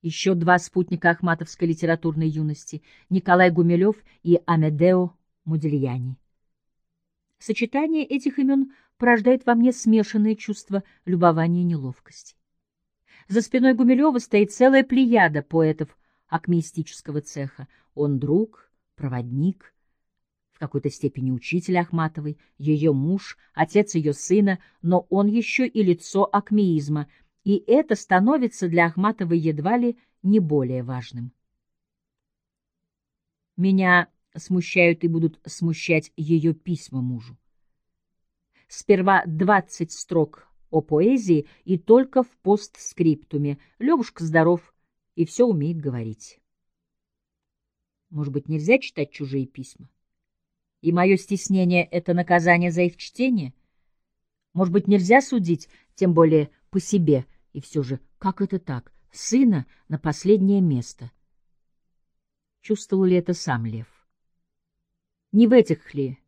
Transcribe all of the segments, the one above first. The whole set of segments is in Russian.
Еще два спутника ахматовской литературной юности — Николай Гумилев и Амедео Мудильяни. Сочетание этих имен порождает во мне смешанные чувства любования и неловкости. За спиной Гумилева стоит целая плеяда поэтов акмеистического цеха. Он друг, проводник, в какой-то степени учитель Ахматовой, ее муж, отец ее сына, но он еще и лицо акмеизма, и это становится для Ахматовой едва ли не более важным. Меня смущают и будут смущать ее письма мужу. Сперва двадцать строк о поэзии и только в постскриптуме. Левушка здоров и все умеет говорить. Может быть, нельзя читать чужие письма? И мое стеснение — это наказание за их чтение? Может быть, нельзя судить, тем более по себе, и все же, как это так, сына на последнее место? Чувствовал ли это сам Лев? Не в этих ли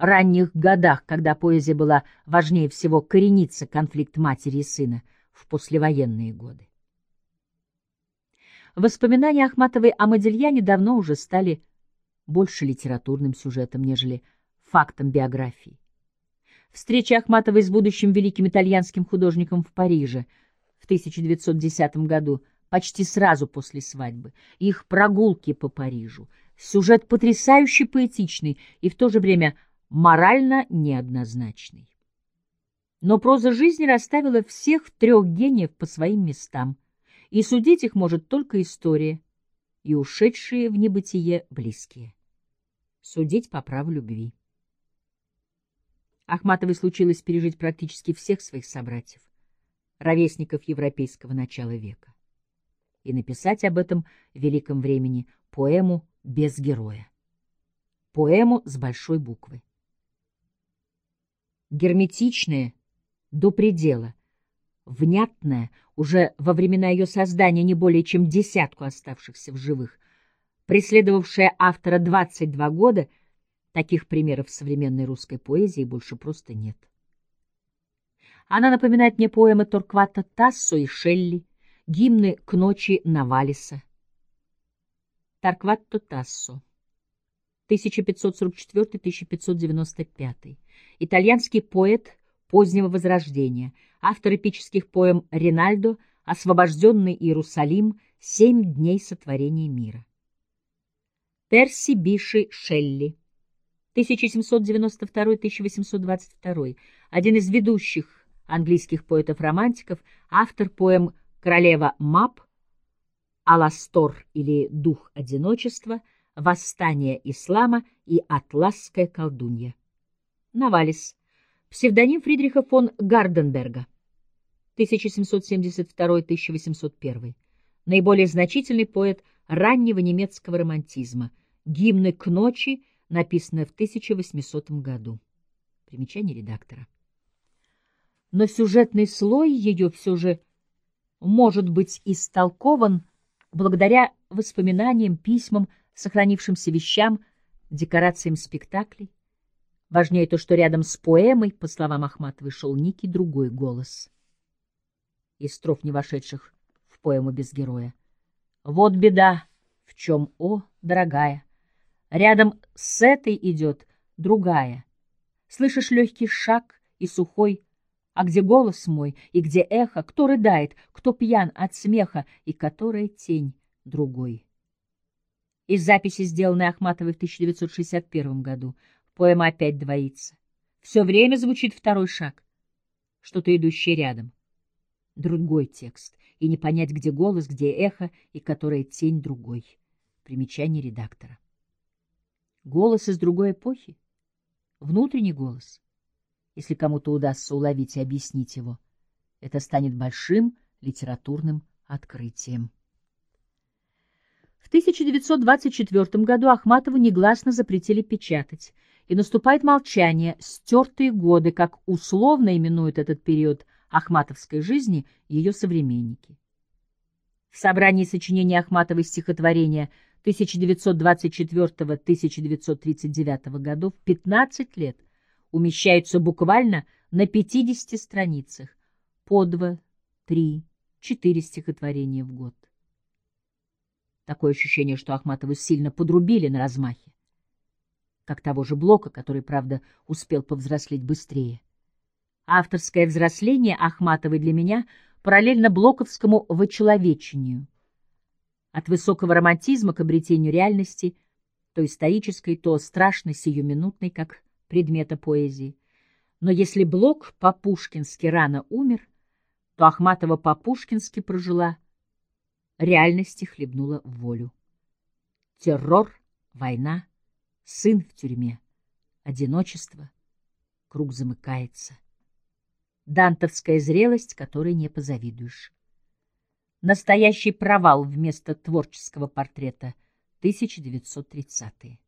ранних годах, когда поэзия была важнее всего, корениться конфликт матери и сына в послевоенные годы. Воспоминания Ахматовой о Модельяне давно уже стали больше литературным сюжетом, нежели фактом биографии. Встреча Ахматовой с будущим великим итальянским художником в Париже в 1910 году, почти сразу после свадьбы, их прогулки по Парижу, сюжет потрясающе поэтичный и в то же время морально неоднозначный. Но проза жизни расставила всех трех гениев по своим местам, и судить их может только история и ушедшие в небытие близкие. Судить по праву любви. Ахматовой случилось пережить практически всех своих собратьев, ровесников европейского начала века, и написать об этом великом времени поэму без героя, поэму с большой буквы. Герметичное до предела, внятное уже во времена ее создания не более чем десятку оставшихся в живых, преследовавшая автора 22 года, таких примеров в современной русской поэзии больше просто нет. Она напоминает мне поэмы Торквата Тассо и Шелли, гимны к ночи Навалиса. Торкватто Тассо 1544-1595 итальянский поэт позднего Возрождения, автор эпических поэм Ринальдо, «Освобожденный Иерусалим», «Семь дней сотворения мира». Перси Биши Шелли, 1792-1822, один из ведущих английских поэтов-романтиков, автор поэм «Королева Мап», «Аластор» или «Дух одиночества», «Восстание ислама» и «Атласская колдунья». Навалис. Псевдоним Фридриха фон Гарденберга. 1772-1801. Наиболее значительный поэт раннего немецкого романтизма. Гимны к ночи, написанное в 1800 году. Примечание редактора. Но сюжетный слой ее все же может быть истолкован благодаря воспоминаниям, письмам, сохранившимся вещам, декорациям спектаклей. Важнее то, что рядом с поэмой, по словам Ахматовой, шел некий другой голос. Из строф, не вошедших в поэму без героя. Вот беда, в чем, о, дорогая, рядом с этой идет другая. Слышишь легкий шаг и сухой, а где голос мой и где эхо, кто рыдает, кто пьян от смеха и которая тень другой. Из записи, сделанной Ахматовой в 1961 году, Поэма опять двоится. Все время звучит второй шаг. Что-то идущее рядом. Другой текст. И не понять, где голос, где эхо, и которая тень другой. Примечание редактора. Голос из другой эпохи? Внутренний голос? Если кому-то удастся уловить и объяснить его, это станет большим литературным открытием. В 1924 году Ахматову негласно запретили печатать — и наступает молчание, стертые годы, как условно именуют этот период ахматовской жизни ее современники. В собрании сочинений Ахматовой стихотворения 1924-1939 годов 15 лет умещаются буквально на 50 страницах, по два, три, четыре стихотворения в год. Такое ощущение, что Ахматову сильно подрубили на размахе. Как того же Блока, который, правда, успел повзрослеть быстрее. Авторское взросление Ахматовой для меня параллельно блоковскому вычеловечению. От высокого романтизма к обретению реальности, то исторической, то страшно сиюминутной, как предмета поэзии. Но если Блок по-пушкински рано умер, то Ахматова по-пушкински прожила — реальности хлебнула волю. Террор, война, сын в тюрьме, одиночество, круг замыкается. Дантовская зрелость, которой не позавидуешь. Настоящий провал вместо творческого портрета 1930-е.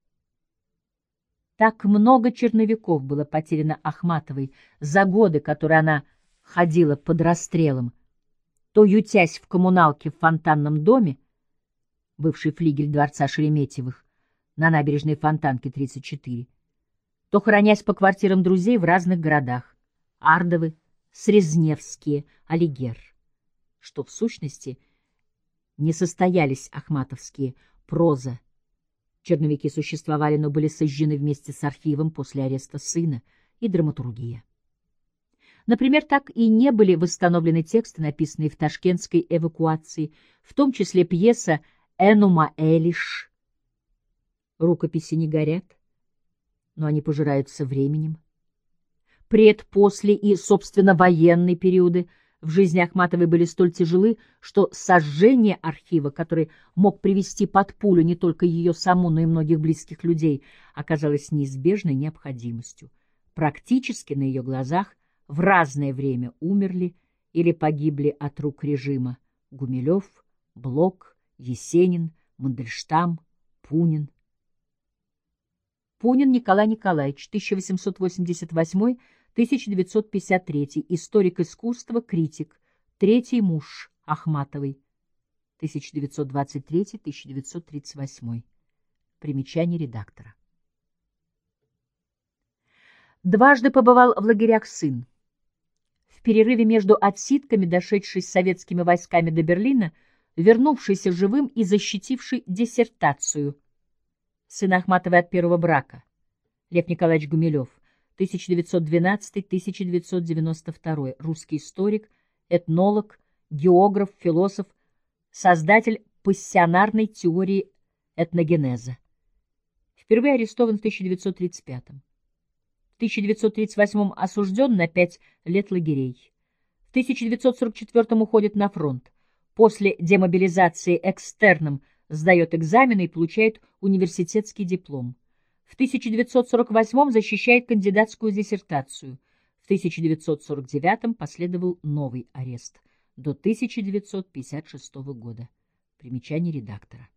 Так много черновиков было потеряно Ахматовой за годы, которые она ходила под расстрелом, то ютясь в коммуналке в фонтанном доме, бывший флигель дворца Шереметьевых, на набережной Фонтанки 34, то хранясь по квартирам друзей в разных городах — Ардовы, Срезневские, Алигер, что в сущности не состоялись ахматовские проза. Черновики существовали, но были сожжены вместе с архивом после ареста сына и драматургия. Например, так и не были восстановлены тексты, написанные в ташкентской эвакуации, в том числе пьеса «Энума Элиш». Рукописи не горят, но они пожираются временем. Пред, после и, собственно, военные периоды в жизни Ахматовой были столь тяжелы, что сожжение архива, который мог привести под пулю не только ее саму, но и многих близких людей, оказалось неизбежной необходимостью. Практически на ее глазах в разное время умерли или погибли от рук режима Гумилев, Блок, Есенин, Мандельштам, Пунин. Пунин Николай Николаевич, 1888-1953, историк искусства, критик, третий муж Ахматовой, 1923-1938. Примечание редактора. Дважды побывал в лагерях сын в перерыве между отсидками, дошедший с советскими войсками до Берлина, вернувшийся живым и защитивший диссертацию. Сын Ахматовой от первого брака. Лев Николаевич Гумилев, 1912-1992, русский историк, этнолог, географ, философ, создатель пассионарной теории этногенеза. Впервые арестован в 1935 -м. 1938 осужден на пять лет лагерей. В 1944 уходит на фронт. После демобилизации экстерном сдает экзамены и получает университетский диплом. В 1948 защищает кандидатскую диссертацию. В 1949 последовал новый арест до 1956 года. Примечание редактора.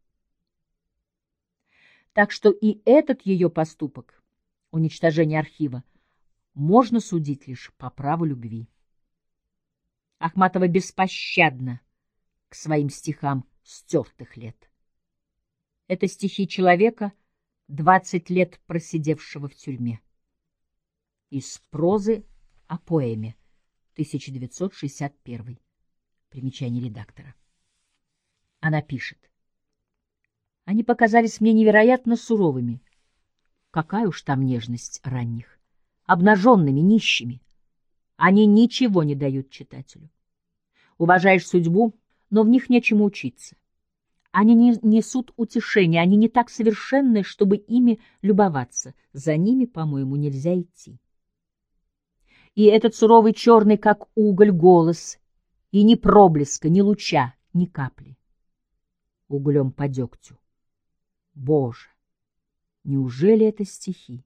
Так что и этот ее поступок уничтожения архива можно судить лишь по праву любви. Ахматова беспощадна к своим стихам стертых лет. Это стихи человека, двадцать лет просидевшего в тюрьме. Из прозы о поэме, 1961. Примечание редактора. Она пишет. Они показались мне невероятно суровыми, Какая уж там нежность ранних. Обнаженными, нищими. Они ничего не дают читателю. Уважаешь судьбу, но в них нечему учиться. Они не несут утешения, они не так совершенны, чтобы ими любоваться. За ними, по-моему, нельзя идти. И этот суровый черный, как уголь, голос, и ни проблеска, ни луча, ни капли. Углем по дегтю. Боже! Неужели это стихи?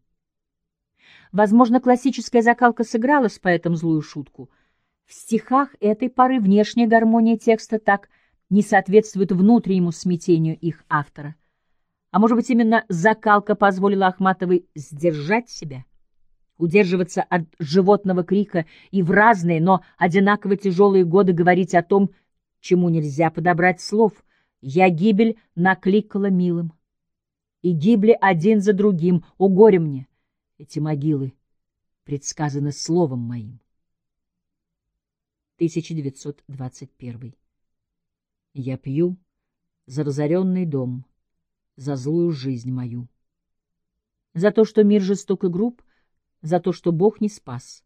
Возможно, классическая закалка сыграла с поэтом злую шутку. В стихах этой поры внешняя гармония текста так не соответствует внутреннему смятению их автора. А может быть, именно закалка позволила Ахматовой сдержать себя, удерживаться от животного крика и в разные, но одинаково тяжелые годы говорить о том, чему нельзя подобрать слов. «Я гибель накликала милым» и гибли один за другим. О, горе мне! Эти могилы предсказаны словом моим. 1921. Я пью за разоренный дом, за злую жизнь мою. За то, что мир жесток и груб, за то, что Бог не спас.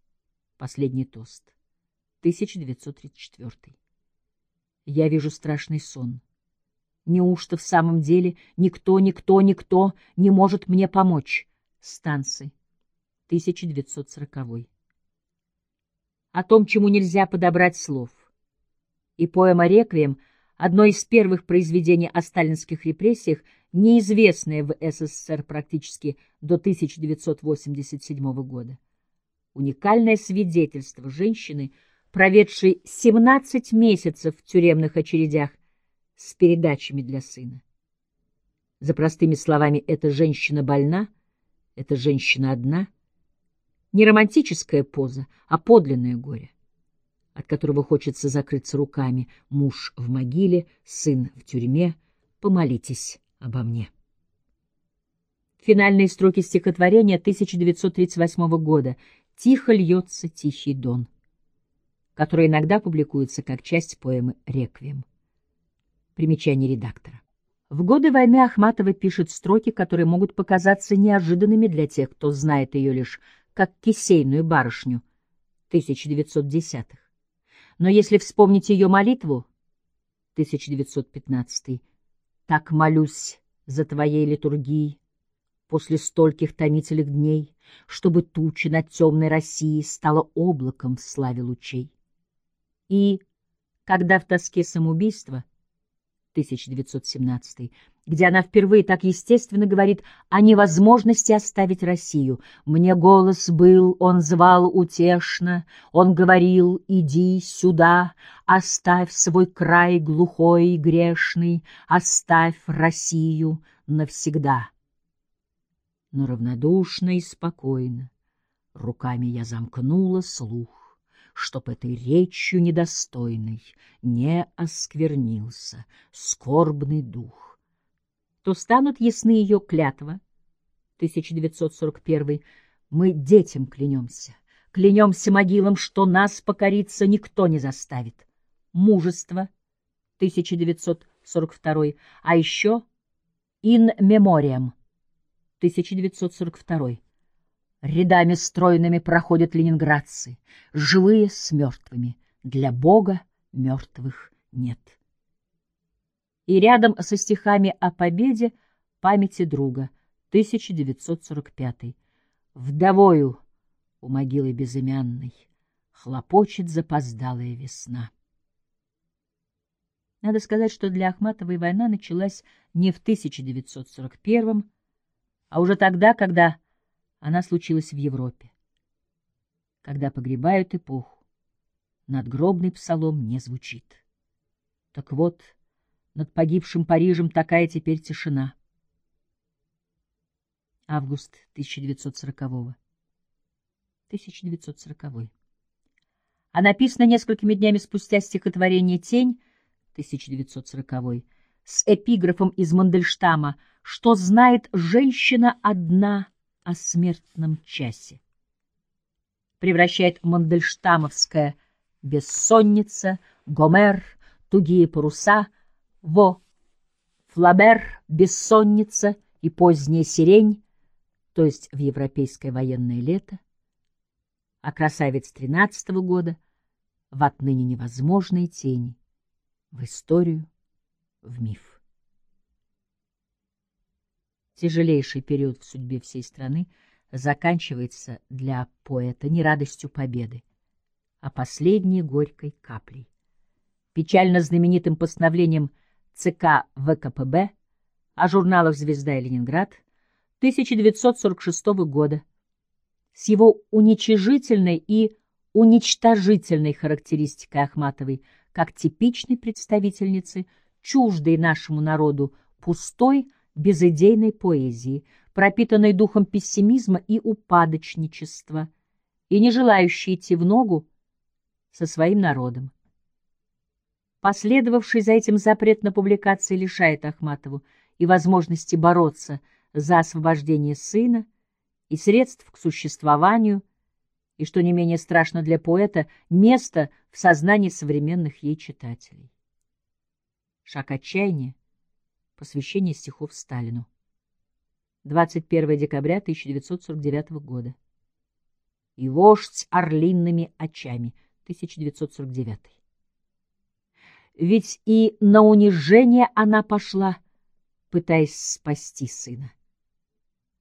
Последний тост. 1934. Я вижу страшный сон. Неужто в самом деле никто, никто, никто не может мне помочь? Станцы. 1940. О том, чему нельзя подобрать слов. И поэма «Реквием» — одно из первых произведений о сталинских репрессиях, неизвестное в СССР практически до 1987 года. Уникальное свидетельство женщины, проведшей 17 месяцев в тюремных очередях с передачами для сына. За простыми словами, эта женщина больна, эта женщина одна. Не романтическая поза, а подлинное горе, от которого хочется закрыться руками. Муж в могиле, сын в тюрьме. Помолитесь обо мне. Финальные строки стихотворения 1938 года «Тихо льется тихий дон», который иногда публикуется как часть поэмы «Реквием». Примечание редактора. В годы войны Ахматова пишет строки, которые могут показаться неожиданными для тех, кто знает ее лишь как кисейную барышню 1910-х. Но если вспомнить ее молитву 1915 так молюсь за твоей литургией после стольких томительных дней, чтобы туча над темной Россией стала облаком в славе лучей. И, когда в тоске самоубийства 1917, где она впервые так естественно говорит о невозможности оставить Россию. «Мне голос был, он звал утешно, он говорил, иди сюда, оставь свой край глухой и грешный, оставь Россию навсегда». Но равнодушно и спокойно руками я замкнула слух чтоб этой речью недостойной не осквернился скорбный дух. То станут ясны ее клятва, 1941 мы детям клянемся, клянемся могилам, что нас покориться никто не заставит. Мужество, 1942 а еще «In Memoriam», 1942 Рядами стройными проходят ленинградцы, живые с мертвыми. Для Бога мертвых нет. И рядом со стихами о победе памяти друга, 1945. Вдовою у могилы безымянной хлопочет запоздалая весна. Надо сказать, что для Ахматовой война началась не в 1941, а уже тогда, когда она случилась в Европе. Когда погребают эпоху, надгробный псалом не звучит. Так вот, над погибшим Парижем такая теперь тишина. Август 1940-го. 1940 А написано несколькими днями спустя стихотворение «Тень» 1940 с эпиграфом из Мандельштама «Что знает женщина одна о смертном часе. Превращает Мандельштамовская бессонница, Гомер, тугие паруса, во Флабер, бессонница и поздняя сирень, то есть в европейское военное лето, а красавец тринадцатого года в отныне невозможные тени, в историю, в миф тяжелейший период в судьбе всей страны заканчивается для поэта не радостью победы, а последней горькой каплей. Печально знаменитым постановлением ЦК ВКПБ о журналах «Звезда» и «Ленинград» 1946 года с его уничижительной и уничтожительной характеристикой Ахматовой как типичной представительницы, чуждой нашему народу пустой, безыдейной поэзии, пропитанной духом пессимизма и упадочничества, и не желающей идти в ногу со своим народом. Последовавший за этим запрет на публикации лишает Ахматову и возможности бороться за освобождение сына и средств к существованию, и, что не менее страшно для поэта, место в сознании современных ей читателей. Шаг отчаяния Посвящение стихов Сталину. 21 декабря 1949 года. И вождь орлинными очами. 1949. Ведь и на унижение она пошла, пытаясь спасти сына.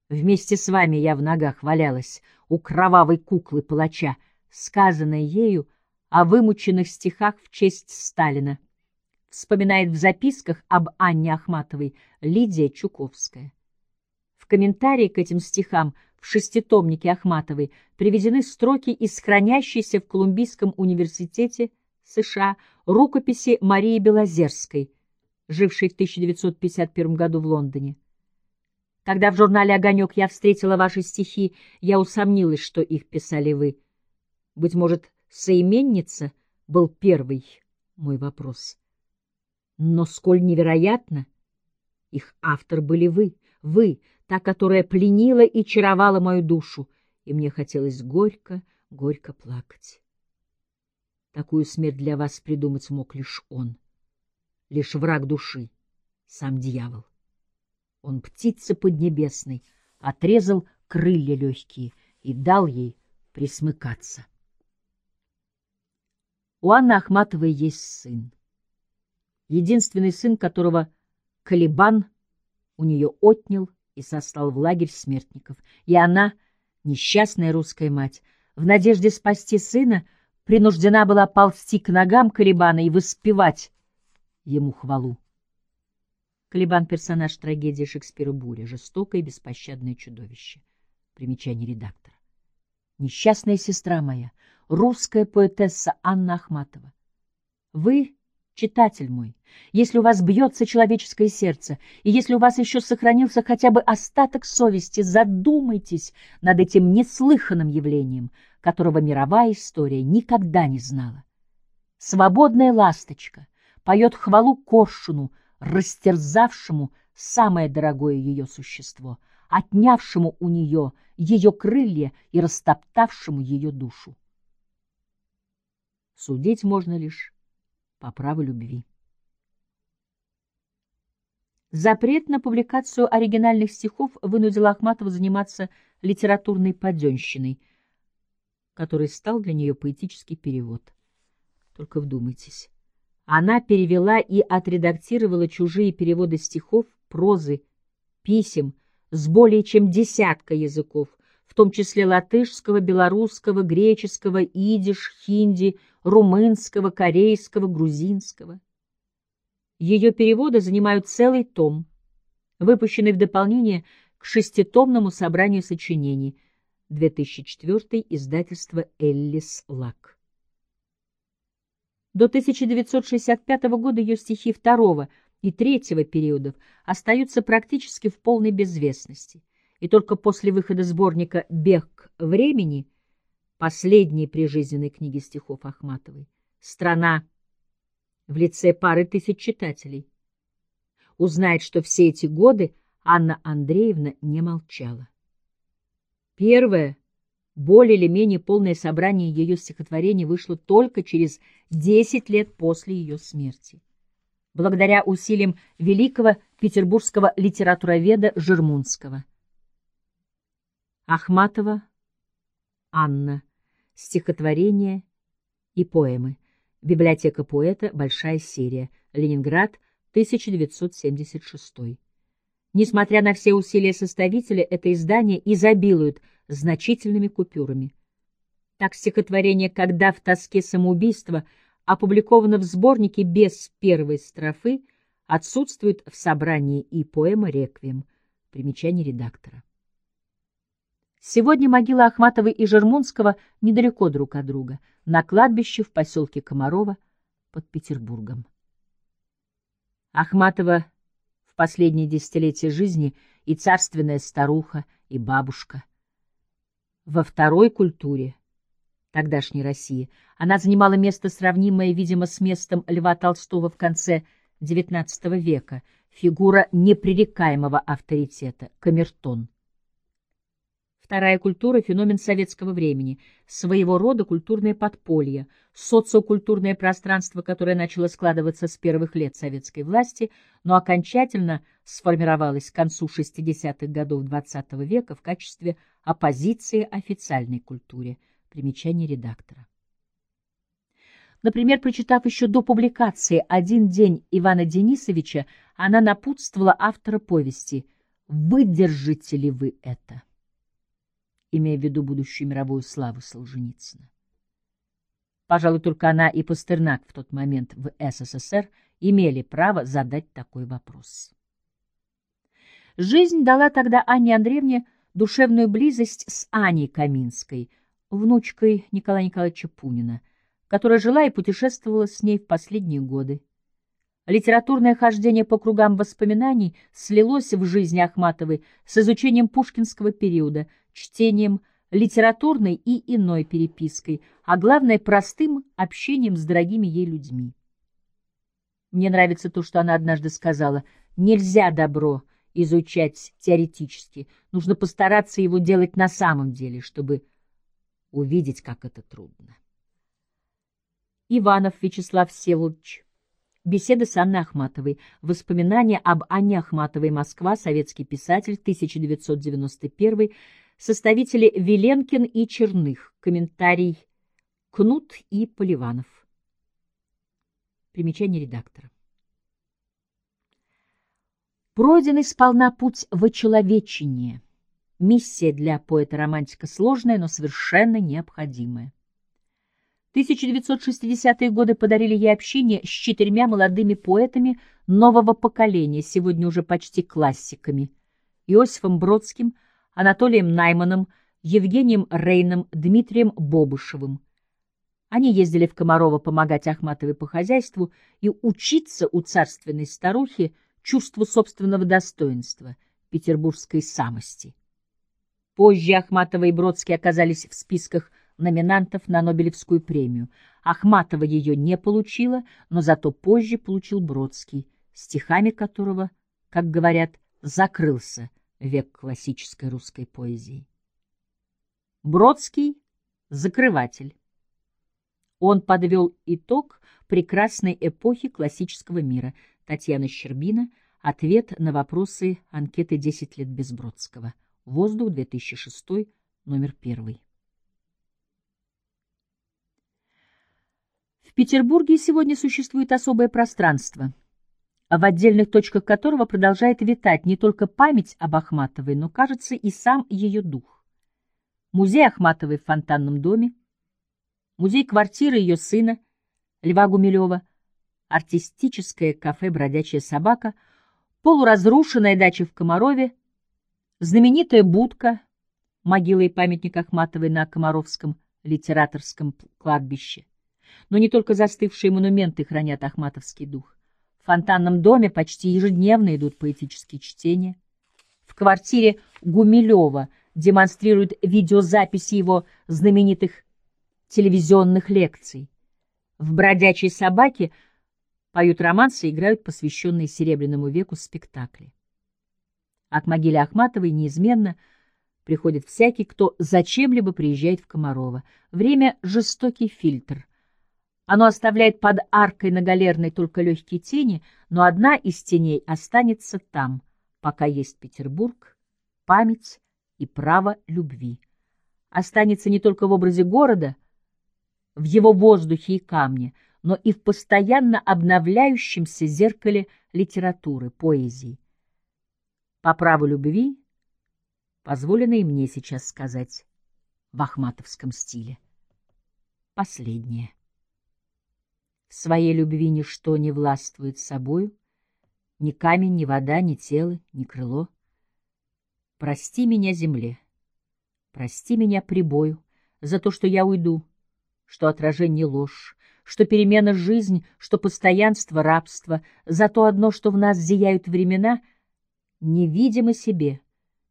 Вместе с вами я в ногах валялась у кровавой куклы палача, сказанной ею о вымученных стихах в честь Сталина. Вспоминает в записках об Анне Ахматовой Лидия Чуковская. В комментарии к этим стихам в шеститомнике Ахматовой приведены строки из хранящейся в Колумбийском университете США рукописи Марии Белозерской, жившей в 1951 году в Лондоне. Когда в журнале «Огонек» я встретила ваши стихи, я усомнилась, что их писали вы. Быть может, соименница был первый мой вопрос. Но сколь невероятно, их автор были вы, вы, та, которая пленила и чаровала мою душу, и мне хотелось горько, горько плакать. Такую смерть для вас придумать мог лишь он, лишь враг души, сам дьявол. Он птица поднебесной, отрезал крылья легкие и дал ей присмыкаться. У Анны Ахматовой есть сын. Единственный сын, которого Калибан у нее отнял и сослал в лагерь смертников. И она, несчастная русская мать, в надежде спасти сына, принуждена была ползти к ногам Калибана и воспевать ему хвалу. Калибан — персонаж трагедии Шекспира «Буря», жестокое и беспощадное чудовище. Примечание редактора. Несчастная сестра моя, русская поэтесса Анна Ахматова. Вы Читатель мой, если у вас бьется человеческое сердце, и если у вас еще сохранился хотя бы остаток совести, задумайтесь над этим неслыханным явлением, которого мировая история никогда не знала. Свободная ласточка поет хвалу коршуну, растерзавшему самое дорогое ее существо, отнявшему у нее ее крылья и растоптавшему ее душу. Судить можно лишь по праву любви. Запрет на публикацию оригинальных стихов вынудил Ахматова заниматься литературной паденщиной, который стал для нее поэтический перевод. Только вдумайтесь. Она перевела и отредактировала чужие переводы стихов, прозы, писем с более чем десятка языков, в том числе латышского, белорусского, греческого, идиш, хинди, румынского, корейского, грузинского. Ее переводы занимают целый том, выпущенный в дополнение к шеститомному собранию сочинений 2004 издательство Эллис Лак. До 1965 года ее стихи второго и третьего периодов остаются практически в полной безвестности, и только после выхода сборника «Бег времени» последней прижизненной книги стихов Ахматовой. Страна в лице пары тысяч читателей узнает, что все эти годы Анна Андреевна не молчала. Первое, более или менее полное собрание ее стихотворений вышло только через 10 лет после ее смерти. Благодаря усилиям великого петербургского литературоведа Жермунского. Ахматова Анна стихотворения и поэмы. Библиотека поэта, большая серия. Ленинград, 1976. Несмотря на все усилия составителя, это издание изобилует значительными купюрами. Так стихотворение «Когда в тоске самоубийства» опубликовано в сборнике без первой строфы, отсутствует в собрании и поэма «Реквием». Примечание редактора. Сегодня могила Ахматовой и Жермунского недалеко друг от друга, на кладбище в поселке Комарова под Петербургом. Ахматова в последние десятилетия жизни и царственная старуха, и бабушка. Во второй культуре тогдашней России она занимала место, сравнимое, видимо, с местом Льва Толстого в конце XIX века, фигура непререкаемого авторитета, камертон. Вторая культура — феномен советского времени, своего рода культурное подполье, социокультурное пространство, которое начало складываться с первых лет советской власти, но окончательно сформировалось к концу 60-х годов XX -го века в качестве оппозиции официальной культуре. Примечание редактора. Например, прочитав еще до публикации «Один день» Ивана Денисовича, она напутствовала автора повести «Выдержите ли вы это?» Имея в виду будущую мировую славу Солженицына. Пожалуй, только она и Пастернак в тот момент в СССР имели право задать такой вопрос. Жизнь дала тогда Анне Андреевне душевную близость с Аней Каминской, внучкой Николая Николаевича Пунина, которая жила и путешествовала с ней в последние годы. Литературное хождение по кругам воспоминаний слилось в жизни Ахматовой с изучением пушкинского периода, чтением литературной и иной перепиской, а главное — простым общением с дорогими ей людьми. Мне нравится то, что она однажды сказала. «Нельзя добро изучать теоретически, нужно постараться его делать на самом деле, чтобы увидеть, как это трудно». Иванов Вячеслав Всеволодович. Беседа с Анной Ахматовой. Воспоминания об Анне Ахматовой. Москва. Советский писатель. 1991. Составители Веленкин и Черных. Комментарий Кнут и Поливанов. Примечание редактора. Пройденный сполна путь в очеловечение. Миссия для поэта-романтика сложная, но совершенно необходимая. 1960-е годы подарили ей общение с четырьмя молодыми поэтами нового поколения, сегодня уже почти классиками. Иосифом Бродским, Анатолием Найманом, Евгением Рейном, Дмитрием Бобышевым. Они ездили в Комарово помогать Ахматовой по хозяйству и учиться у царственной старухи чувству собственного достоинства, петербургской самости. Позже Ахматова и Бродский оказались в списках номинантов на Нобелевскую премию. Ахматова ее не получила, но зато позже получил Бродский, стихами которого, как говорят, закрылся век классической русской поэзии. Бродский — закрыватель. Он подвел итог прекрасной эпохи классического мира. Татьяна Щербина. Ответ на вопросы анкеты «10 лет без Бродского». Воздух, 2006, номер 1. В Петербурге сегодня существует особое пространство, в отдельных точках которого продолжает витать не только память об Ахматовой, но, кажется, и сам ее дух. Музей Ахматовой в фонтанном доме, музей квартиры ее сына, Льва Гумилева, артистическое кафе «Бродячая собака», полуразрушенная дача в Комарове, знаменитая будка, могила и памятник Ахматовой на Комаровском литераторском кладбище, но не только застывшие монументы хранят ахматовский дух. В фонтанном доме почти ежедневно идут поэтические чтения. В квартире Гумилева демонстрируют видеозаписи его знаменитых телевизионных лекций. В «Бродячей собаке» поют романсы и играют посвященные Серебряному веку спектакли. А к могиле Ахматовой неизменно приходит всякий, кто зачем-либо приезжает в Комарова. Время — жестокий фильтр — оно оставляет под аркой на галерной только легкие тени, но одна из теней останется там, пока есть Петербург, память и право любви. Останется не только в образе города, в его воздухе и камне, но и в постоянно обновляющемся зеркале литературы, поэзии. По праву любви позволено и мне сейчас сказать в ахматовском стиле. Последнее. Своей любви ничто не властвует собою, ни камень, ни вода, ни тело, ни крыло. Прости меня, земле, прости меня прибою за то, что я уйду, что отражение ложь, что перемена жизнь, что постоянство рабство, за то одно, что в нас зияют времена, невидимо себе,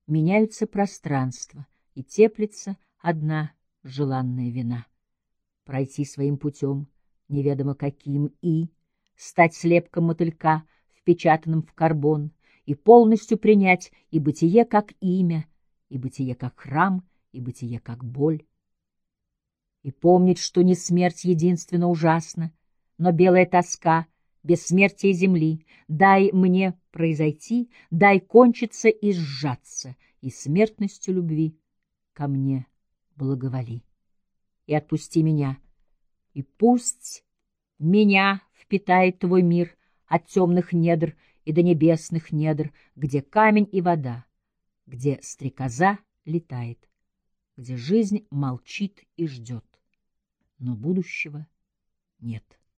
меняются пространства, и теплится одна желанная вина. Пройти своим путем — неведомо каким, и стать слепком мотылька, впечатанным в карбон, и полностью принять и бытие как имя, и бытие как храм, и бытие как боль. И помнить, что не смерть единственно ужасна, но белая тоска, бессмертие земли. Дай мне произойти, дай кончиться и сжаться, и смертностью любви ко мне благоволи. И отпусти меня, и пусть меня впитает твой мир от темных недр и до небесных недр, где камень и вода, где стрекоза летает, где жизнь молчит и ждет, но будущего нет.